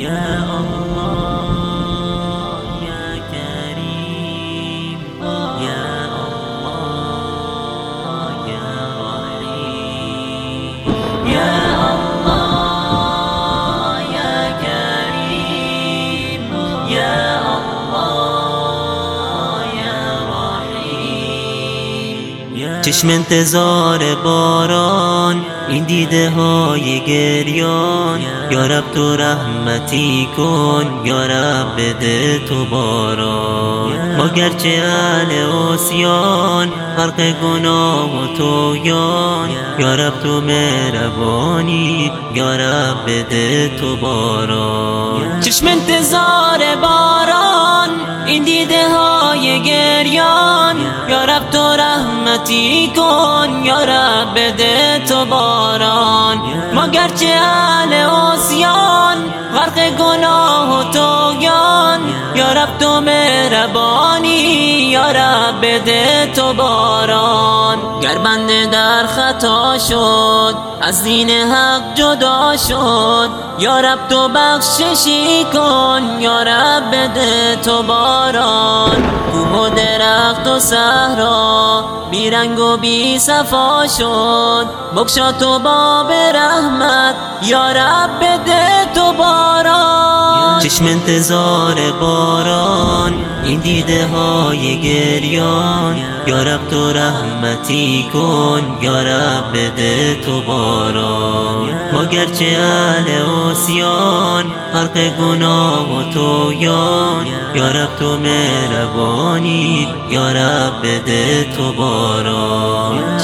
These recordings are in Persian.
يا الله چشم انتظار باران این دیده های گریان. یارب تو رحمتی کن یارب بده تو باران. ما گرچه اهل آسیان غرق گناه و تویان یارب تو مهربانی یارب بده تو باران. چشم انتظار باران این دیده های رحمتی کن یارب بده تو باران. ما گرچه اهل آسیان غرق گناه و تویان یارب تو مهربانی یارب بده تو باران. گر بنده در خطا شد از دین حق جدا شد یارب تو بخششی کن یارب بده تو باران. کوه و درخت و صحرا بی رنگ و بی صفا شد. بکشا تو باب رحمت یارب بده تو باران. چشم انتظار باران این دیده های گریان. یارب تو رحمتی کن یارب بده تو باران. ما گرچه اهل آسیان حرق گناه و تویان. یارب تو مهربانی یارب بده تو باران.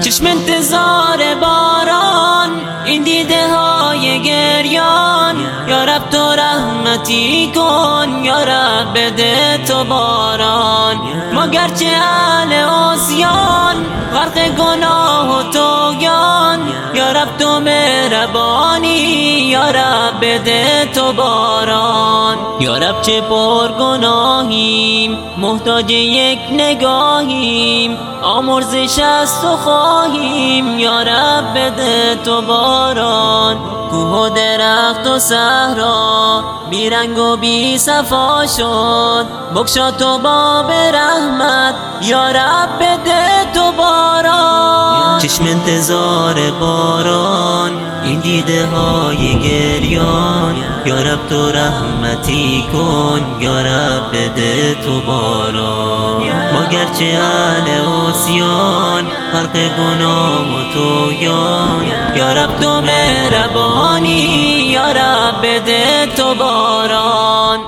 چشم انتظار باران این دیده های گریان یارب تو رحمتی کن یارب بده تو باران. ما گرچه اهل آسیان غرق گناه و تویان یارب تو مهربانی یارب بده تو باران. یارب چه پر گناهیم محتاج یک نگاهیم. آمرزش از تو خواهیم یارب بده تو باران. کوه و درخت و صحرا بی رنگ و بی صفا شد. بکشا تو باب رحمت یارب بده تو باران. چشم انتظار باران. این دیده های گریان. یارب تو رحمتی کن یارب بده تو باران ما گرچه اهل آسیان فرق گناه و تویان یارب تو مهربانی یارب بده تو باران.